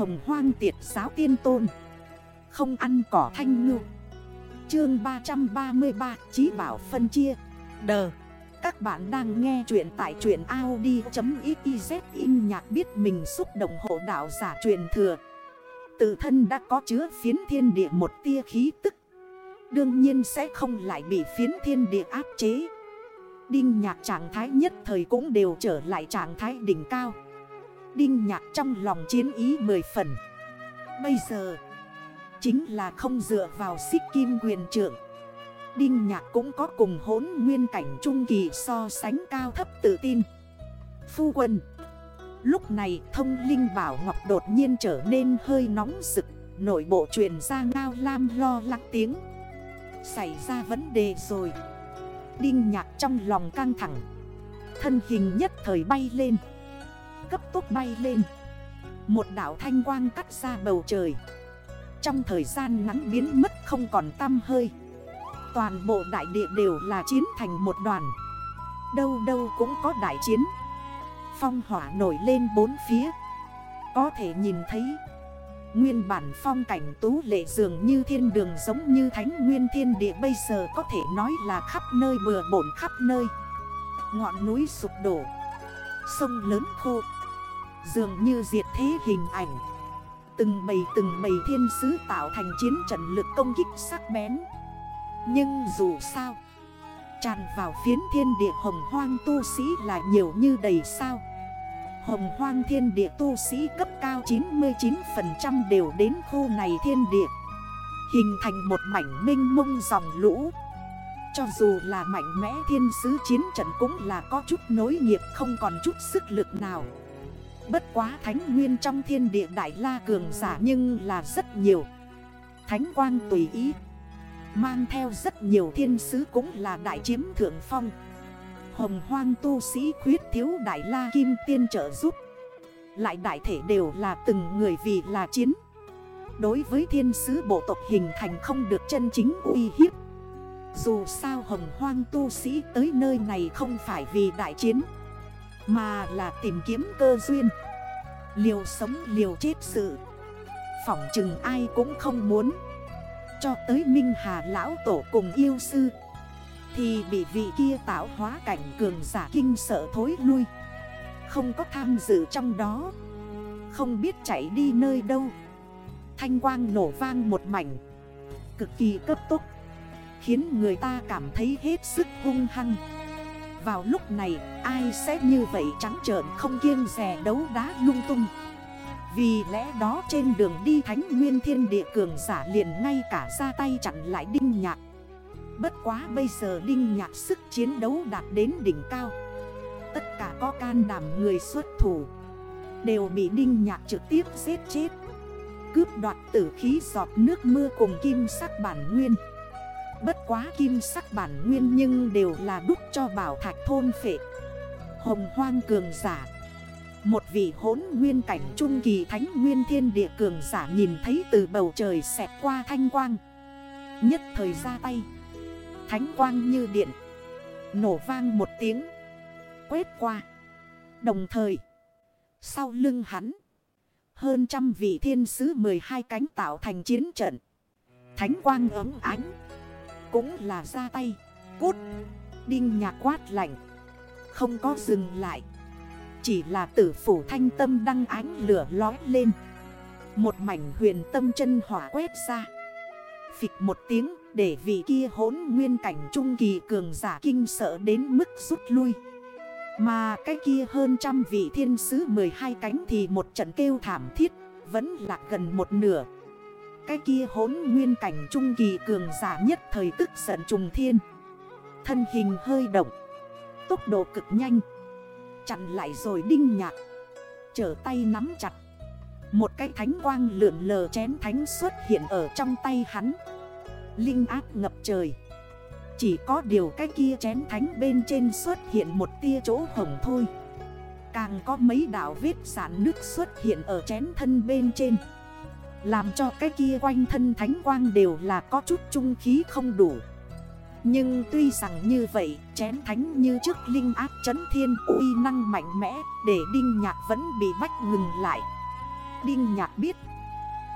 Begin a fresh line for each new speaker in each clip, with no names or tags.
Hồng hoang tiệt giáo tiên tôn. Không ăn cỏ thanh ngư. Chương 333 Chí bảo phân chia. Đờ. Các bạn đang nghe chuyện tại truyện Audi.xyz In nhạc biết mình xúc động hộ đạo giả truyền thừa. Tự thân đã có chứa phiến thiên địa một tia khí tức. Đương nhiên sẽ không lại bị phiến thiên địa áp chế. Đinh nhạc trạng thái nhất thời cũng đều trở lại trạng thái đỉnh cao. Đinh nhạc trong lòng chiến ý mười phần. Bây giờ, Chính là không dựa vào xích kim quyền trưởng Đinh nhạc cũng có cùng hốn nguyên cảnh trung kỳ so sánh cao thấp tự tin. Phu quân, Lúc này thông linh bảo ngọc đột nhiên trở nên hơi nóng sực Nội bộ truyền ra ngao lam lo lắng tiếng. Xảy ra vấn đề rồi. Đinh nhạc trong lòng căng thẳng. Thân hình nhất thời bay lên. Cấp tốc bay lên. Một đảo thanh quang cắt ra bầu trời. Trong thời gian ngắn biến mất không còn tăm hơi. Toàn bộ đại địa đều là chiến thành một đoàn. Đâu đâu cũng có đại chiến. Phong hỏa nổi lên bốn phía. Có thể nhìn thấy, Nguyên bản phong cảnh tú lệ dường như thiên đường giống như thánh nguyên thiên địa bây giờ có thể nói là khắp nơi bừa bổn khắp nơi. Ngọn núi sụp đổ. Sông lớn khô. Dường như diệt thế hình ảnh. Từng bầy từng bầy thiên sứ tạo thành chiến trận lực công kích sắc bén. Nhưng dù sao, Tràn vào phiến thiên địa hồng hoang tu sĩ là nhiều như đầy sao. Hồng hoang thiên địa tu sĩ cấp cao 99% đều đến khu này thiên địa. Hình thành một mảnh minh mông dòng lũ. Cho dù là mạnh mẽ thiên sứ chiến trận cũng là có chút nối nghiệp, không còn chút sức lực nào. Bất quá thánh nguyên trong thiên địa đại la cường giả nhưng là rất nhiều. Thánh quang tùy ý, Mang theo rất nhiều thiên sứ cũng là đại chiếm thượng phong. Hồng hoang tu sĩ khuyết thiếu đại la kim tiên trợ giúp. Lại đại thể đều là từng người vì là chiến. Đối với thiên sứ bộ tộc hình thành không được chân chính uy hiếp. Dù sao hồng hoang tu sĩ tới nơi này không phải vì đại chiến, Mà là tìm kiếm cơ duyên. Liều sống, liều chết sự. Phỏng chừng ai cũng không muốn. Cho tới Minh Hà Lão Tổ cùng yêu sư. Thì bị vị kia tạo hóa cảnh cường giả kinh sợ thối lui. Không có tham dự trong đó. Không biết chạy đi nơi đâu. Thanh quang nổ vang một mảnh. Cực kỳ cấp tốc. Khiến người ta cảm thấy hết sức hung hăng. Vào lúc này, ai sẽ như vậy trắng trợn không kiêng rè đấu đá lung tung. Vì lẽ đó trên đường đi thánh nguyên thiên địa cường giả liền ngay cả ra tay chặn lại đinh nhạc. Bất quá bây giờ Đinh Nhạc sức chiến đấu đạt đến đỉnh cao. Tất cả có can đảm người xuất thủ, Đều bị Đinh Nhạc trực tiếp giết chết. Cướp đoạt tử khí giọt nước mưa cùng kim sắc bản nguyên. Bất quá kim sắc bản nguyên nhưng đều là đúc cho bảo thạch thôn phệ. Hồng hoang cường giả. Một vị hốn nguyên cảnh trung kỳ thánh nguyên thiên địa cường giả nhìn thấy từ bầu trời xẹt qua thanh quang. Nhất thời ra tay. Thánh quang như điện. Nổ vang một tiếng. Quét qua. Đồng thời, Sau lưng hắn, Hơn trăm vị thiên sứ 12 cánh tạo thành chiến trận. Thánh quang ấm ánh. Cũng là ra tay. Cút. Đinh nhạc quát lạnh. Không có dừng lại. Chỉ là tử phủ thanh tâm đăng ánh lửa lói lên. Một mảnh huyền tâm chân hỏa quét ra. Phịch một tiếng, để vị kia hốn nguyên cảnh trung kỳ cường giả kinh sợ đến mức rút lui. Mà cái kia hơn trăm vị thiên sứ 12 cánh thì một trận kêu thảm thiết, Vẫn là gần một nửa. Cái kia hốn nguyên cảnh trung kỳ cường giả nhất thời tức giận trùng thiên. Thân hình hơi động. Tốc độ cực nhanh. Chặn lại rồi đinh nhạc. Trở tay nắm chặt. Một cái thánh quang lượn lờ chén thánh xuất hiện ở trong tay hắn. Linh áp ngập trời. Chỉ có điều cái kia chén thánh bên trên xuất hiện một tia chỗ hồng thôi. Càng có mấy đảo vết sản nước xuất hiện ở chén thân bên trên. Làm cho cái kia quanh thân thánh quang đều là có chút trung khí không đủ. Nhưng tuy rằng như vậy, chén thánh như trước linh áp chấn thiên uy năng mạnh mẽ Để đinh nhạc vẫn bị bách ngừng lại. Đinh nhạc biết,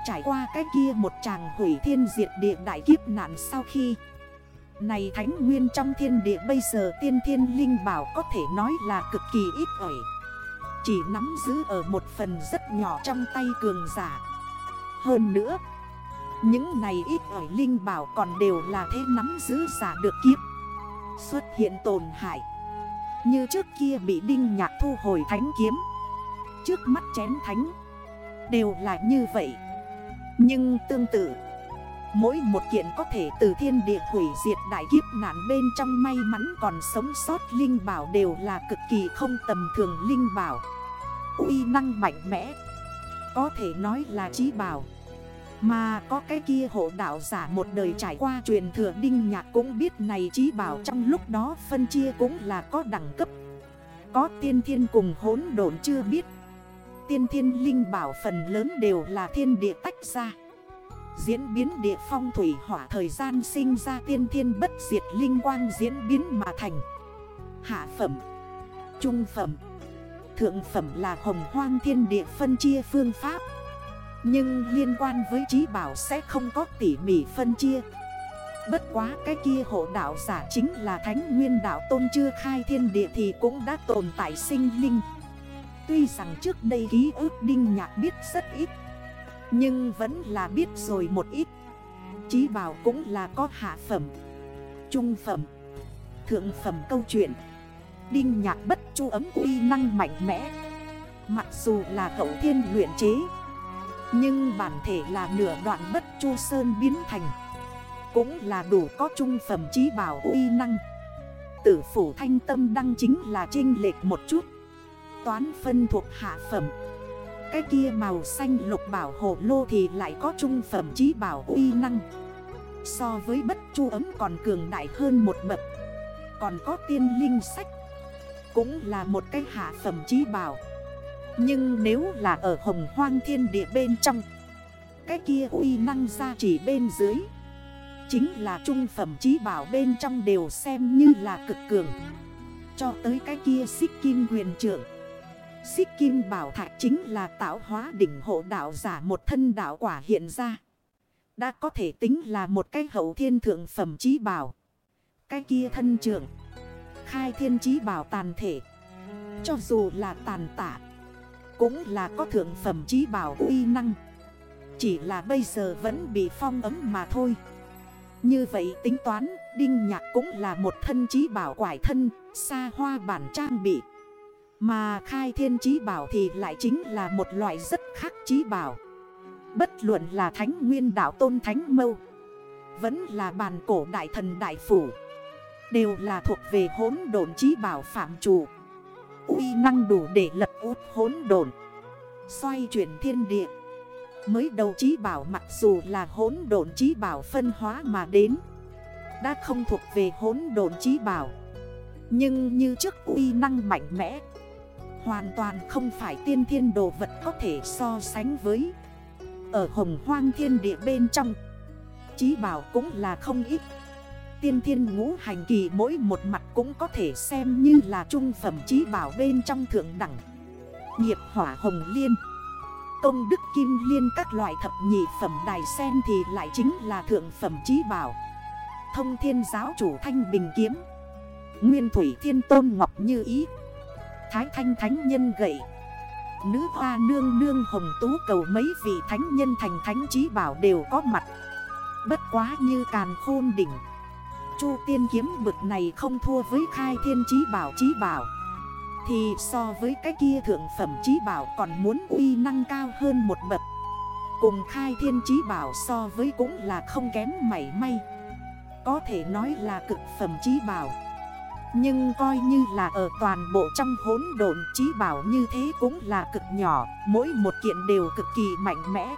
Trải qua cái kia một chàng hủy thiên diệt địa đại kiếp nạn sau khi, Này thánh nguyên trong thiên địa bây giờ tiên thiên linh bảo có thể nói là cực kỳ ít ỏi. Chỉ nắm giữ ở một phần rất nhỏ trong tay cường giả. Hơn nữa, Những này ít ở linh bảo còn đều là thế nắm giữ giả được kiếp. Xuất hiện tổn hại. Như trước kia bị đinh nhạc thu hồi thánh kiếm. Trước mắt chén thánh. Đều là như vậy. Nhưng tương tự, Mỗi một kiện có thể từ thiên địa hủy diệt đại kiếp nạn bên trong may mắn còn sống sót linh bảo đều là cực kỳ không tầm thường linh bảo. Uy năng mạnh mẽ. Có thể nói là trí bảo. Mà có cái kia hộ đạo giả một đời trải qua truyền thừa đinh nhạc cũng biết này trí bảo trong lúc đó phân chia cũng là có đẳng cấp. Có tiên thiên cùng hốn độn chưa biết. Tiên thiên linh bảo phần lớn đều là thiên địa tách ra. Diễn biến địa phong thủy hỏa thời gian sinh ra tiên thiên bất diệt linh quang diễn biến mà thành. Hạ phẩm, Trung phẩm, Thượng phẩm là hồng hoang thiên địa phân chia phương pháp. Nhưng liên quan với trí bảo sẽ không có tỉ mỉ phân chia. Bất quá cái kia hộ đạo giả chính là thánh nguyên đạo tôn chưa khai thiên địa thì cũng đã tồn tại sinh linh. Tuy rằng trước đây ký ức Đinh Nhạc biết rất ít, Nhưng vẫn là biết rồi một ít. Chí bảo cũng là có hạ phẩm, Trung phẩm, Thượng phẩm câu chuyện. Đinh Nhạc bất chu ấm uy năng mạnh mẽ. Mặc dù là hậu thiên luyện chế nhưng bản thể là nửa đoạn bất chu sơn biến thành. Cũng là đủ có trung phẩm trí bảo uy năng. Tử phủ thanh tâm đăng chính là trinh lệch một chút. Toán phân thuộc hạ phẩm. Cái kia màu xanh lục bảo hộ lô thì lại có trung phẩm trí bảo uy năng. So với bất chu ấm còn cường đại hơn một bậc. Còn có tiên linh sách. Cũng là một cái hạ phẩm trí bảo. Nhưng nếu là ở hồng hoang thiên địa bên trong, Cái kia uy năng ra chỉ bên dưới, Chính là trung phẩm trí bảo bên trong đều xem như là cực cường Cho tới cái kia xích kim huyền trưởng, Xích kim bảo thạch chính là tạo hóa đỉnh hộ đạo giả một thân đạo quả hiện ra. Đã có thể tính là một cái hậu thiên thượng phẩm trí bảo. Cái kia thân trưởng. Khai thiên trí bảo tàn thể. Cho dù là tàn tả. Cũng là có thượng phẩm trí bảo uy năng. Chỉ là bây giờ vẫn bị phong ấm mà thôi. Như vậy tính toán, Đinh Nhạc cũng là một thân trí bảo quải thân, xa hoa bản trang bị. Mà khai thiên trí bảo thì lại chính là một loại rất khác trí bảo Bất luận là thánh nguyên đạo tôn thánh mâu Vẫn là bàn cổ đại thần đại phủ Đều là thuộc về hốn độn trí bảo phạm chủ uy năng đủ để lật út hốn đồn Xoay chuyển thiên địa. Mới đầu trí bảo mặc dù là hốn đồn trí bảo phân hóa mà đến, Đã không thuộc về hốn đồn trí bảo. Nhưng như trước uy năng mạnh mẽ, Hoàn toàn không phải tiên thiên đồ vật có thể so sánh với. Ở hồng hoang thiên địa bên trong, Chí bảo cũng là không ít. Tiên thiên ngũ hành kỳ mỗi một mặt cũng có thể xem như là trung phẩm chí bảo bên trong thượng đẳng. Nghiệp hỏa hồng liên, Công đức kim liên các loại thập nhị phẩm đài sen thì lại chính là thượng phẩm chí bảo. Thông thiên giáo chủ thanh bình kiếm, Nguyên thủy thiên tôn ngọc như ý, Thái thanh thánh nhân gậy, Nữ hoa nương nương hồng tú cầu mấy vị thánh nhân thành thánh trí bảo đều có mặt. Bất quá như càn khôn đỉnh Chu tiên kiếm bực này không thua với khai thiên trí bảo trí bảo. Thì so với cái kia thượng phẩm trí bảo còn muốn uy năng cao hơn một bậc. Cùng khai thiên trí bảo so với cũng là không kém mảy may. Có thể nói là cực phẩm trí bảo. Nhưng coi như là ở toàn bộ trong hốn độn trí bảo như thế cũng là cực nhỏ, Mỗi một kiện đều cực kỳ mạnh mẽ.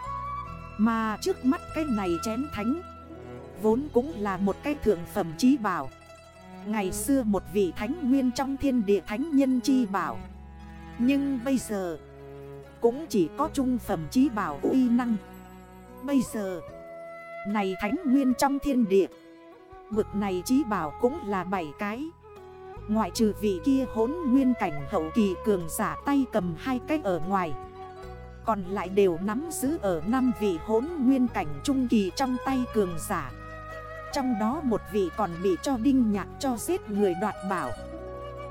Mà trước mắt cái này chén thánh Vốn cũng là một cái thượng phẩm trí bảo. Ngày xưa một vị thánh nguyên trong thiên địa thánh nhân chi bảo. Nhưng bây giờ, Cũng chỉ có trung phẩm trí bảo uy năng. Bây giờ, Này thánh nguyên trong thiên địa, Bực này trí bảo cũng là 7 cái. Ngoại trừ vị kia hốn nguyên cảnh hậu kỳ cường giả tay cầm hai cái ở ngoài, Còn lại đều nắm giữ ở năm vị hốn nguyên cảnh trung kỳ trong tay cường giả. Trong đó một vị còn bị cho đinh nhạc cho giết người đoạt bảo.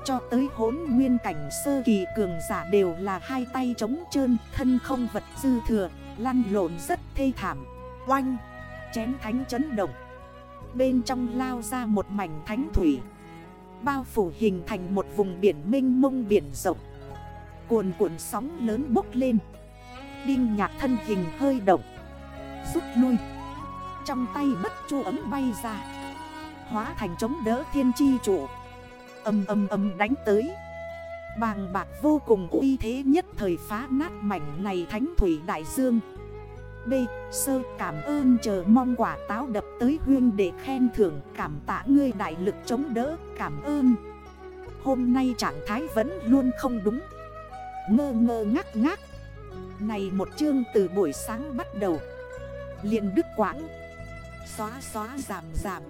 Cho tới hốn nguyên cảnh sơ kỳ cường giả đều là hai tay trống trơn Thân không vật dư thừa, lăn lộn rất thê thảm. Oanh, chén thánh chấn động. Bên trong lao ra một mảnh thánh thủy. Bao phủ hình thành một vùng biển mênh mông biển rộng. Cuồn cuộn sóng lớn bốc lên. Đinh nhạc thân hình hơi động. Rút lui. Trong tay bất chu ấm bay ra. Hóa thành chống đỡ thiên chi trụ Âm âm âm đánh tới. Bàng bạc vô cùng uy thế nhất thời phá nát mảnh này thánh thủy đại dương. B. Sơ, cảm ơn, chờ mong quả táo đập tới huyên để khen thưởng, cảm tạ ngươi đại lực chống đỡ, cảm ơn. Hôm nay trạng thái vẫn luôn không đúng. Ngơ ngơ ngắc ngác. Này một chương từ buổi sáng bắt đầu. Liền đứt quãng. Xóa xóa giảm giảm.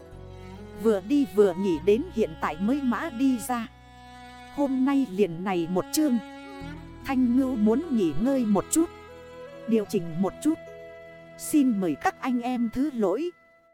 Vừa đi vừa nghỉ đến hiện tại mới mã đi ra. Hôm nay liền này một chương. Thanh ngưu muốn nghỉ ngơi một chút. Điều chỉnh một chút. Xin mời các anh em thứ lỗi.